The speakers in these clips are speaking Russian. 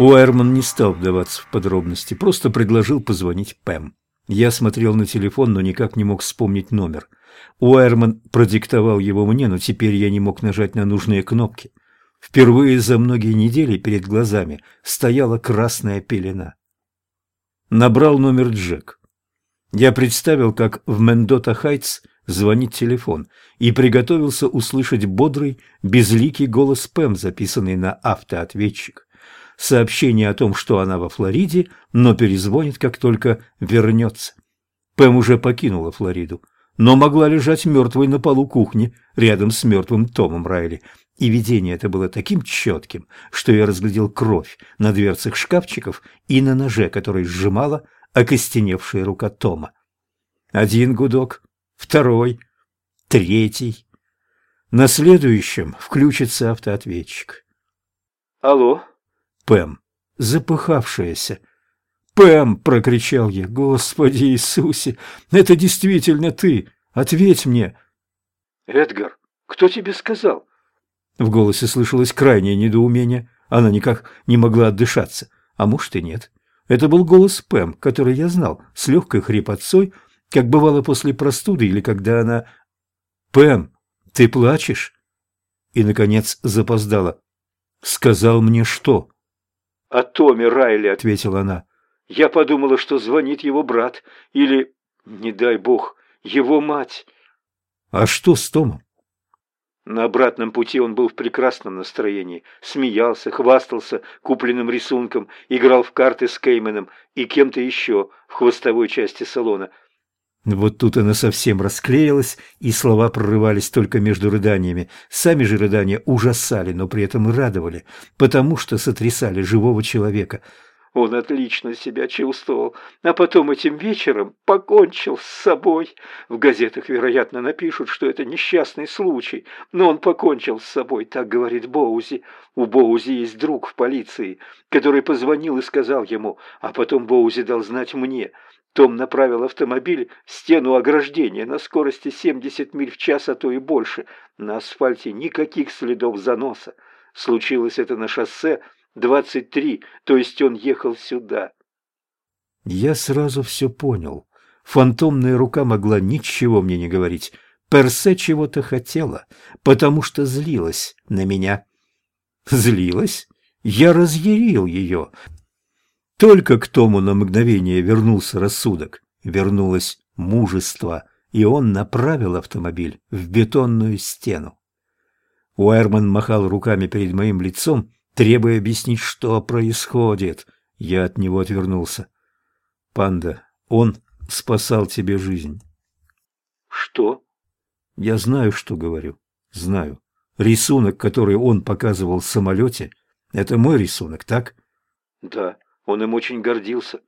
Уайерман не стал вдаваться в подробности, просто предложил позвонить Пэм. Я смотрел на телефон, но никак не мог вспомнить номер. Уайерман продиктовал его мне, но теперь я не мог нажать на нужные кнопки. Впервые за многие недели перед глазами стояла красная пелена. Набрал номер Джек. Я представил, как в Мендота Хайтс звонит телефон, и приготовился услышать бодрый, безликий голос Пэм, записанный на автоответчик. Сообщение о том, что она во Флориде, но перезвонит, как только вернется. Пэм уже покинула Флориду, но могла лежать мертвой на полу кухни рядом с мертвым Томом Райли. И видение это было таким четким, что я разглядел кровь на дверцах шкафчиков и на ноже, который сжимала окостеневшая рука Тома. Один гудок, второй, третий. На следующем включится автоответчик. «Алло?» Пэм, запыхавшаяся. «Пэм!» — прокричал я. «Господи Иисусе! Это действительно ты! Ответь мне!» «Эдгар, кто тебе сказал?» В голосе слышалось крайнее недоумение. Она никак не могла отдышаться. А может и нет. Это был голос Пэм, который я знал, с легкой хрипотцой, как бывало после простуды или когда она... «Пэм, ты плачешь?» И, наконец, запоздала. «Сказал мне что?» «О Томе Райли», — ответила она. «Я подумала, что звонит его брат или, не дай бог, его мать». «А что с Томом?» На обратном пути он был в прекрасном настроении, смеялся, хвастался купленным рисунком, играл в карты с Кейменом и кем-то еще в хвостовой части салона. Вот тут она совсем расклеилась, и слова прорывались только между рыданиями. Сами же рыдания ужасали, но при этом и радовали, потому что сотрясали живого человека – он отлично себя чувствовал, а потом этим вечером покончил с собой. В газетах, вероятно, напишут, что это несчастный случай, но он покончил с собой, так говорит Боузи. У Боузи есть друг в полиции, который позвонил и сказал ему, а потом Боузи дал знать мне. Том направил автомобиль в стену ограждения на скорости 70 миль в час, а то и больше. На асфальте никаких следов заноса. Случилось это на шоссе двадцать три, то есть он ехал сюда. Я сразу все понял. Фантомная рука могла ничего мне не говорить. Персе чего-то хотела, потому что злилась на меня. Злилась? Я разъярил ее. Только к тому на мгновение вернулся рассудок, вернулось мужество, и он направил автомобиль в бетонную стену. Уайерман махал руками перед моим лицом, требуя объяснить, что происходит. Я от него отвернулся. «Панда, он спасал тебе жизнь». «Что?» «Я знаю, что говорю. Знаю. Рисунок, который он показывал в самолете, это мой рисунок, так?» «Да, он им очень гордился.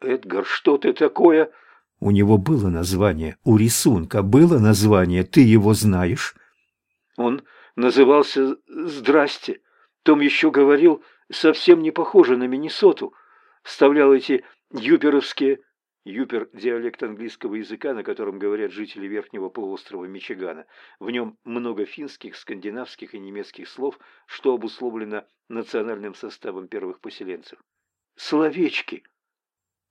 Эдгар, что ты такое?» «У него было название. У рисунка было название. Ты его знаешь?» «Он назывался «Здрасте». Том еще говорил, совсем не похоже на Миннесоту. Вставлял эти юперовские... Юпер – диалект английского языка, на котором говорят жители верхнего полуострова Мичигана. В нем много финских, скандинавских и немецких слов, что обусловлено национальным составом первых поселенцев. Словечки.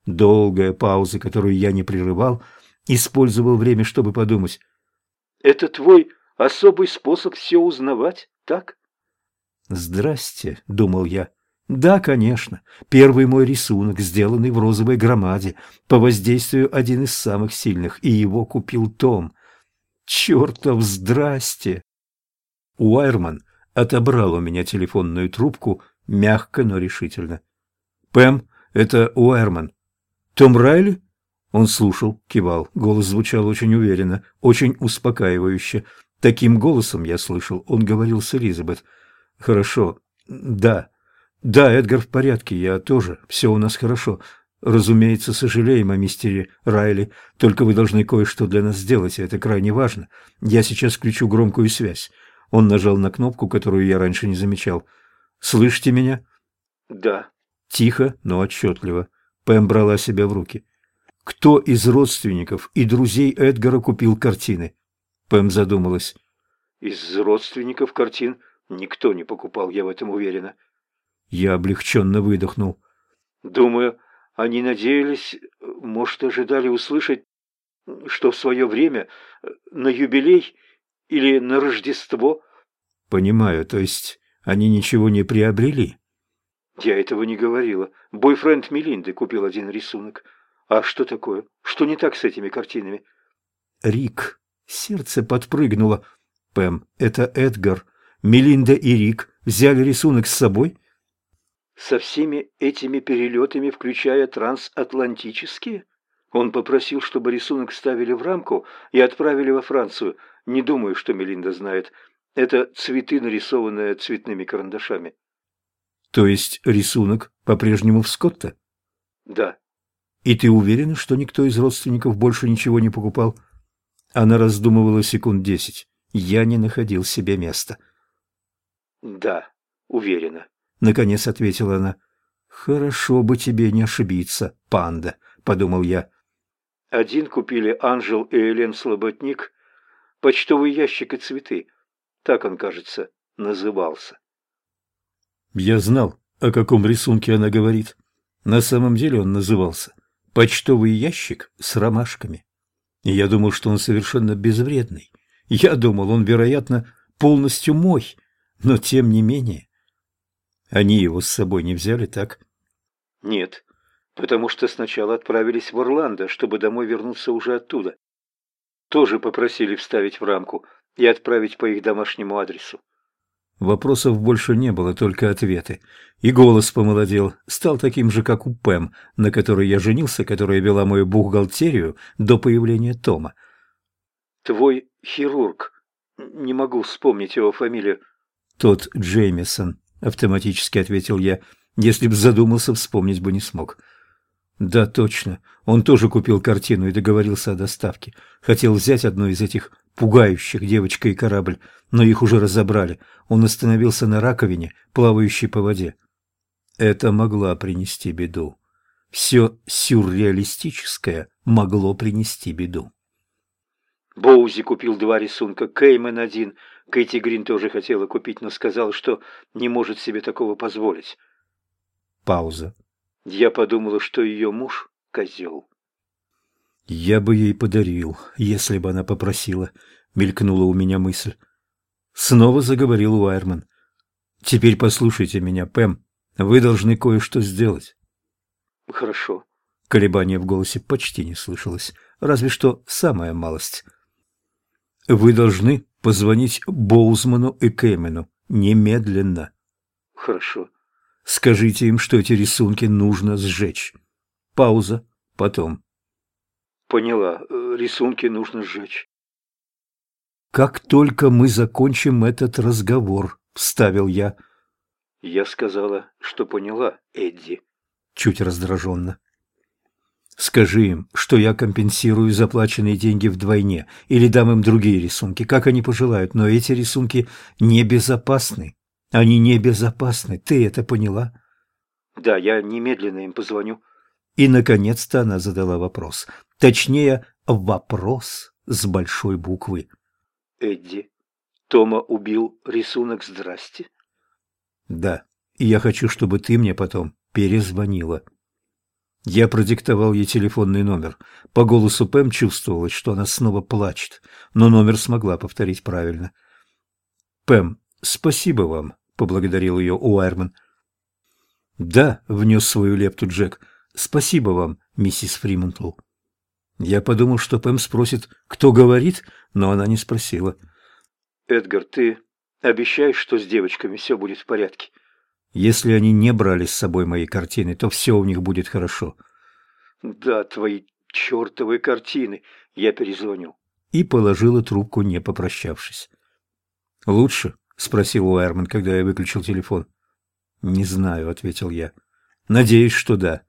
Долгая пауза, которую я не прерывал, использовал время, чтобы подумать. Это твой особый способ все узнавать, так? «Здрасте», — думал я. «Да, конечно. Первый мой рисунок, сделанный в розовой громаде, по воздействию один из самых сильных, и его купил Том. Чертов здрасте!» Уайерман отобрал у меня телефонную трубку, мягко, но решительно. «Пэм, это Уайерман. Том Райли?» Он слушал, кивал. Голос звучал очень уверенно, очень успокаивающе. Таким голосом я слышал, он говорил с Элизабет. Хорошо. Да. Да, Эдгар в порядке, я тоже. Все у нас хорошо. Разумеется, сожалеем о мистере Райли, только вы должны кое-что для нас сделать, и это крайне важно. Я сейчас включу громкую связь. Он нажал на кнопку, которую я раньше не замечал. Слышите меня? Да. Тихо, но отчетливо. Пэм брала себя в руки. Кто из родственников и друзей Эдгара купил картины? Пэм задумалась. Из родственников картин? Никто не покупал, я в этом уверена. Я облегченно выдохнул. Думаю, они надеялись, может, ожидали услышать, что в свое время на юбилей или на Рождество. Понимаю, то есть они ничего не приобрели? Я этого не говорила. Бойфренд Мелинды купил один рисунок. А что такое? Что не так с этими картинами? Рик. Сердце подпрыгнуло. Пэм, это Эдгар. Мелинда и Рик взяли рисунок с собой? Со всеми этими перелетами, включая трансатлантические? Он попросил, чтобы рисунок ставили в рамку и отправили во Францию. Не думаю, что Мелинда знает. Это цветы, нарисованные цветными карандашами. То есть рисунок по-прежнему в Скотта? Да. И ты уверена, что никто из родственников больше ничего не покупал? Она раздумывала секунд десять. Я не находил себе места. Да, уверена. Наконец ответила она. Хорошо бы тебе не ошибиться, панда, подумал я. Один купили Анжел и Элен Слоботник, почтовый ящик и цветы. Так он, кажется, назывался. Я знал, о каком рисунке она говорит. На самом деле он назывался «Почтовый ящик с ромашками». Я думал, что он совершенно безвредный. Я думал, он, вероятно, полностью мой, но тем не менее. Они его с собой не взяли, так? Нет, потому что сначала отправились в Орландо, чтобы домой вернуться уже оттуда. Тоже попросили вставить в рамку и отправить по их домашнему адресу. Вопросов больше не было, только ответы. И голос помолодел, стал таким же, как у Пэм, на которой я женился, которая вела мою бухгалтерию до появления Тома. «Твой хирург. Не могу вспомнить его фамилию». «Тот Джеймисон», — автоматически ответил я. «Если б задумался, вспомнить бы не смог». «Да, точно. Он тоже купил картину и договорился о доставке. Хотел взять одну из этих пугающих девочка и корабль, но их уже разобрали. Он остановился на раковине, плавающей по воде. Это могло принести беду. Все сюрреалистическое могло принести беду. Боузи купил два рисунка, Кеймен один. Кэти Грин тоже хотела купить, но сказала, что не может себе такого позволить. Пауза. Я подумала, что ее муж — козел. «Я бы ей подарил, если бы она попросила», — мелькнула у меня мысль. Снова заговорил Уайерман. «Теперь послушайте меня, Пэм. Вы должны кое-что сделать». «Хорошо». Колебания в голосе почти не слышалось, разве что самая малость. «Вы должны позвонить Боузману и Кэмену немедленно». «Хорошо». «Скажите им, что эти рисунки нужно сжечь». Пауза. Потом. Поняла. Э, рисунки нужно сжечь. Как только мы закончим этот разговор, вставил я. Я сказала, что поняла, Эдди. Чуть раздраженно. Скажи им, что я компенсирую заплаченные деньги вдвойне, или дам им другие рисунки, как они пожелают, но эти рисунки небезопасны. Они небезопасны, ты это поняла? Да, я немедленно им позвоню. И, наконец-то, она задала вопрос. Точнее, вопрос с большой буквы. Эдди, Тома убил рисунок «Здрасте»? Да, и я хочу, чтобы ты мне потом перезвонила. Я продиктовал ей телефонный номер. По голосу Пэм чувствовалось, что она снова плачет, но номер смогла повторить правильно. «Пэм, спасибо вам», — поблагодарил ее Уайерман. «Да», — внес свою лепту Джек, — «Спасибо вам, миссис Фримантл». Я подумал, что Пэм спросит, кто говорит, но она не спросила. «Эдгар, ты обещаешь, что с девочками все будет в порядке?» «Если они не брали с собой мои картины, то все у них будет хорошо». «Да, твои чертовы картины. Я перезвоню». И положила трубку, не попрощавшись. «Лучше?» — спросил Уайерман, когда я выключил телефон. «Не знаю», — ответил я. «Надеюсь, что да».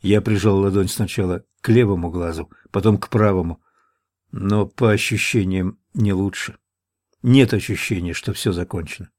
Я прижал ладонь сначала к левому глазу, потом к правому. Но по ощущениям не лучше. Нет ощущения, что все закончено.